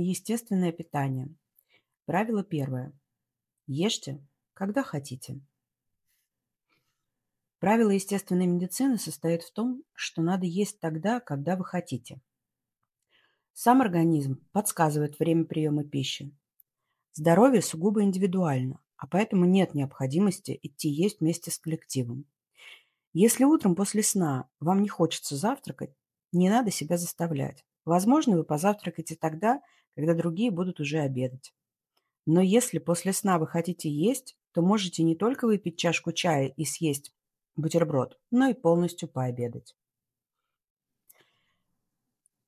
Естественное питание. Правило первое. Ешьте, когда хотите. Правило естественной медицины состоит в том, что надо есть тогда, когда вы хотите. Сам организм подсказывает время приема пищи. Здоровье сугубо индивидуально, а поэтому нет необходимости идти есть вместе с коллективом. Если утром после сна вам не хочется завтракать, не надо себя заставлять. Возможно, вы позавтракаете тогда, когда другие будут уже обедать. Но если после сна вы хотите есть, то можете не только выпить чашку чая и съесть бутерброд, но и полностью пообедать.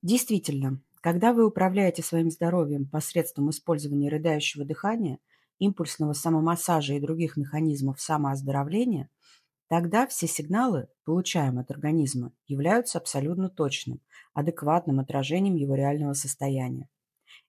Действительно, когда вы управляете своим здоровьем посредством использования рыдающего дыхания, импульсного самомассажа и других механизмов самооздоровления, тогда все сигналы, получаемые от организма, являются абсолютно точным, адекватным отражением его реального состояния.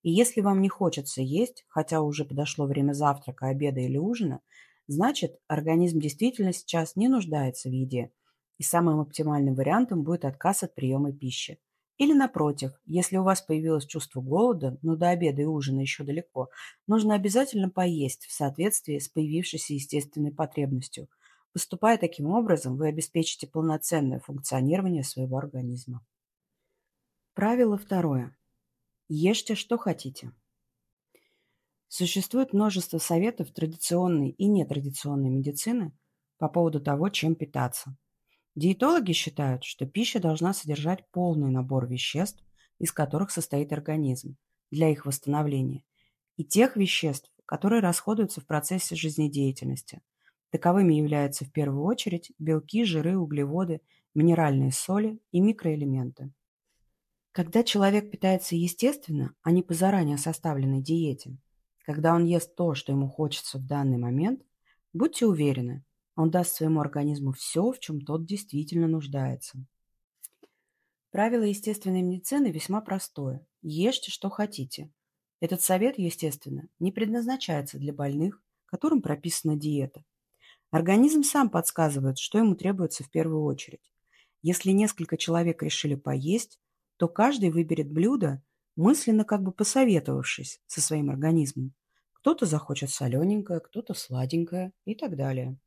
И если вам не хочется есть, хотя уже подошло время завтрака, обеда или ужина, Значит, организм действительно сейчас не нуждается в еде, и самым оптимальным вариантом будет отказ от приема пищи. Или напротив, если у вас появилось чувство голода, но до обеда и ужина еще далеко, нужно обязательно поесть в соответствии с появившейся естественной потребностью. Поступая таким образом, вы обеспечите полноценное функционирование своего организма. Правило второе. Ешьте, что хотите. Существует множество советов традиционной и нетрадиционной медицины по поводу того, чем питаться. Диетологи считают, что пища должна содержать полный набор веществ, из которых состоит организм, для их восстановления, и тех веществ, которые расходуются в процессе жизнедеятельности. Таковыми являются в первую очередь белки, жиры, углеводы, минеральные соли и микроэлементы. Когда человек питается естественно, а не по заранее составленной диете, когда он ест то, что ему хочется в данный момент, будьте уверены, он даст своему организму все, в чем тот действительно нуждается. Правило естественной медицины весьма простое. Ешьте, что хотите. Этот совет, естественно, не предназначается для больных, которым прописана диета. Организм сам подсказывает, что ему требуется в первую очередь. Если несколько человек решили поесть, то каждый выберет блюдо, мысленно как бы посоветовавшись со своим организмом. Кто-то захочет солененькое, кто-то сладенькое и так далее.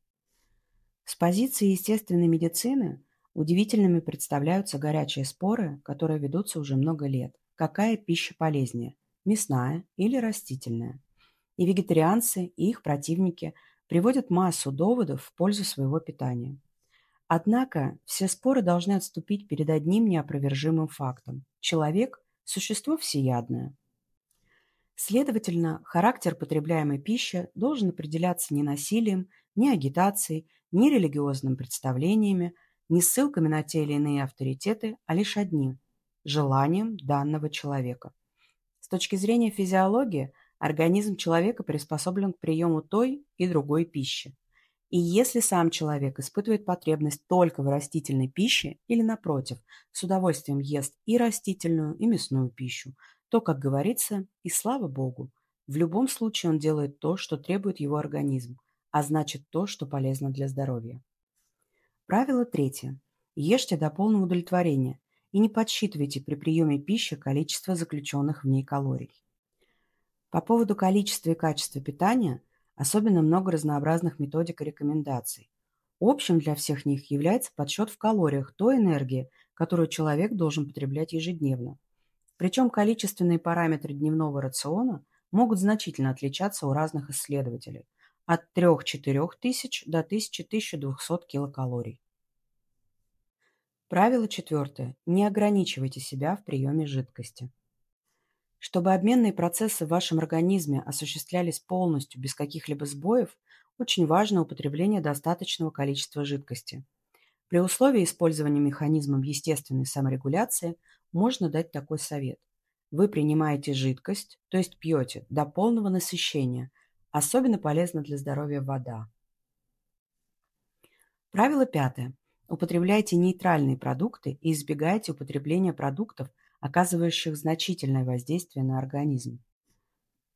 С позиции естественной медицины удивительными представляются горячие споры, которые ведутся уже много лет. Какая пища полезнее – мясная или растительная? И вегетарианцы, и их противники приводят массу доводов в пользу своего питания. Однако все споры должны отступить перед одним неопровержимым фактом. Человек Существо всеядное. Следовательно, характер потребляемой пищи должен определяться не насилием, не агитацией, не религиозными представлениями, не ссылками на те или иные авторитеты, а лишь одним – желанием данного человека. С точки зрения физиологии, организм человека приспособлен к приему той и другой пищи. И если сам человек испытывает потребность только в растительной пище или, напротив, с удовольствием ест и растительную, и мясную пищу, то, как говорится, и слава Богу, в любом случае он делает то, что требует его организм, а значит то, что полезно для здоровья. Правило третье. Ешьте до полного удовлетворения и не подсчитывайте при приеме пищи количество заключенных в ней калорий. По поводу количества и качества питания – Особенно много разнообразных методик и рекомендаций. Общим для всех них является подсчет в калориях той энергии, которую человек должен потреблять ежедневно. Причем количественные параметры дневного рациона могут значительно отличаться у разных исследователей – от 3-4 тысяч до 1000-1200 килокалорий. Правило четвертое. Не ограничивайте себя в приеме жидкости. Чтобы обменные процессы в вашем организме осуществлялись полностью, без каких-либо сбоев, очень важно употребление достаточного количества жидкости. При условии использования механизмом естественной саморегуляции можно дать такой совет. Вы принимаете жидкость, то есть пьете, до полного насыщения. Особенно полезна для здоровья вода. Правило пятое. Употребляйте нейтральные продукты и избегайте употребления продуктов – оказывающих значительное воздействие на организм.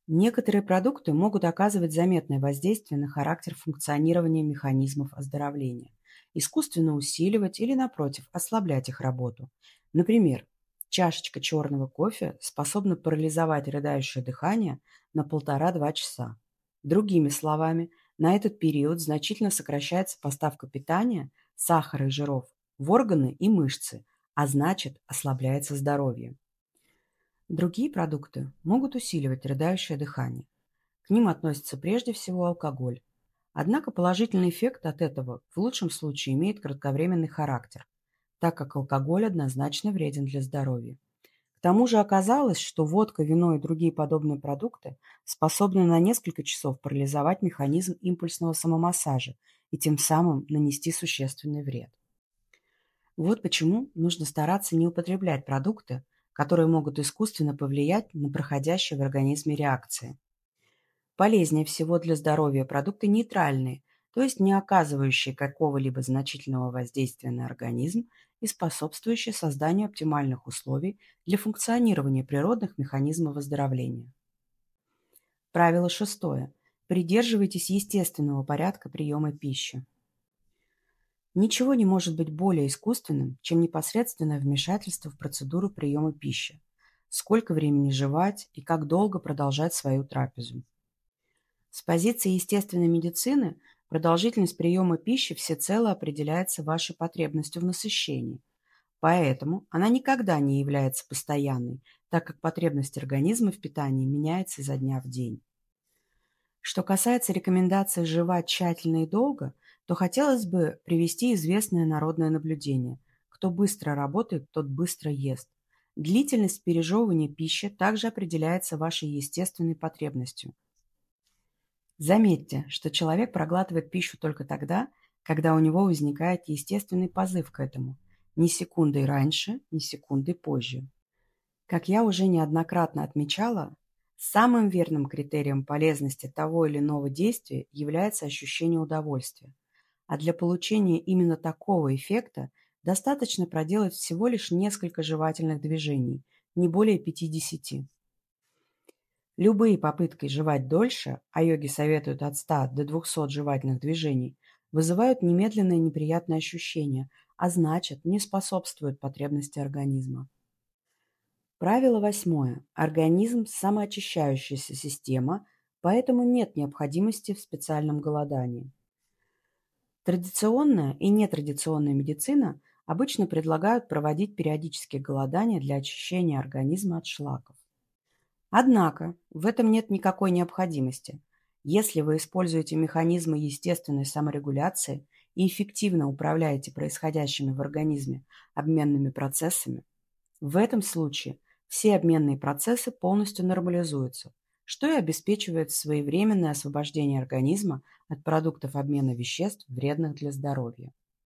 Некоторые продукты могут оказывать заметное воздействие на характер функционирования механизмов оздоровления, искусственно усиливать или, напротив, ослаблять их работу. Например, Чашечка черного кофе способна парализовать рыдающее дыхание на полтора-два часа. Другими словами, на этот период значительно сокращается поставка питания, сахара и жиров в органы и мышцы, а значит ослабляется здоровье. Другие продукты могут усиливать рыдающее дыхание. К ним относится прежде всего алкоголь. Однако положительный эффект от этого в лучшем случае имеет кратковременный характер, так как алкоголь однозначно вреден для здоровья. К тому же оказалось, что водка, вино и другие подобные продукты способны на несколько часов парализовать механизм импульсного самомассажа и тем самым нанести существенный вред. Вот почему нужно стараться не употреблять продукты, которые могут искусственно повлиять на проходящие в организме реакции. Полезнее всего для здоровья продукты нейтральные, то есть не оказывающие какого-либо значительного воздействия на организм и способствующие созданию оптимальных условий для функционирования природных механизмов выздоровления. Правило шестое. Придерживайтесь естественного порядка приема пищи. Ничего не может быть более искусственным, чем непосредственное вмешательство в процедуру приема пищи. Сколько времени жевать и как долго продолжать свою трапезу. С позиции естественной медицины продолжительность приема пищи всецело определяется вашей потребностью в насыщении. Поэтому она никогда не является постоянной, так как потребность организма в питании меняется изо дня в день. Что касается рекомендаций жевать тщательно и долго – то хотелось бы привести известное народное наблюдение. Кто быстро работает, тот быстро ест. Длительность пережевывания пищи также определяется вашей естественной потребностью. Заметьте, что человек проглатывает пищу только тогда, когда у него возникает естественный позыв к этому, ни секундой раньше, ни секундой позже. Как я уже неоднократно отмечала, самым верным критерием полезности того или иного действия является ощущение удовольствия. А для получения именно такого эффекта достаточно проделать всего лишь несколько жевательных движений, не более 50. Любые попытки жевать дольше, а йоги советуют от 100 до 200 жевательных движений, вызывают немедленное неприятное ощущение, а значит, не способствуют потребности организма. Правило восьмое. Организм – самоочищающаяся система, поэтому нет необходимости в специальном голодании. Традиционная и нетрадиционная медицина обычно предлагают проводить периодические голодания для очищения организма от шлаков. Однако в этом нет никакой необходимости. Если вы используете механизмы естественной саморегуляции и эффективно управляете происходящими в организме обменными процессами, в этом случае все обменные процессы полностью нормализуются, что и обеспечивает своевременное освобождение организма от продуктов обмена веществ, вредных для здоровья.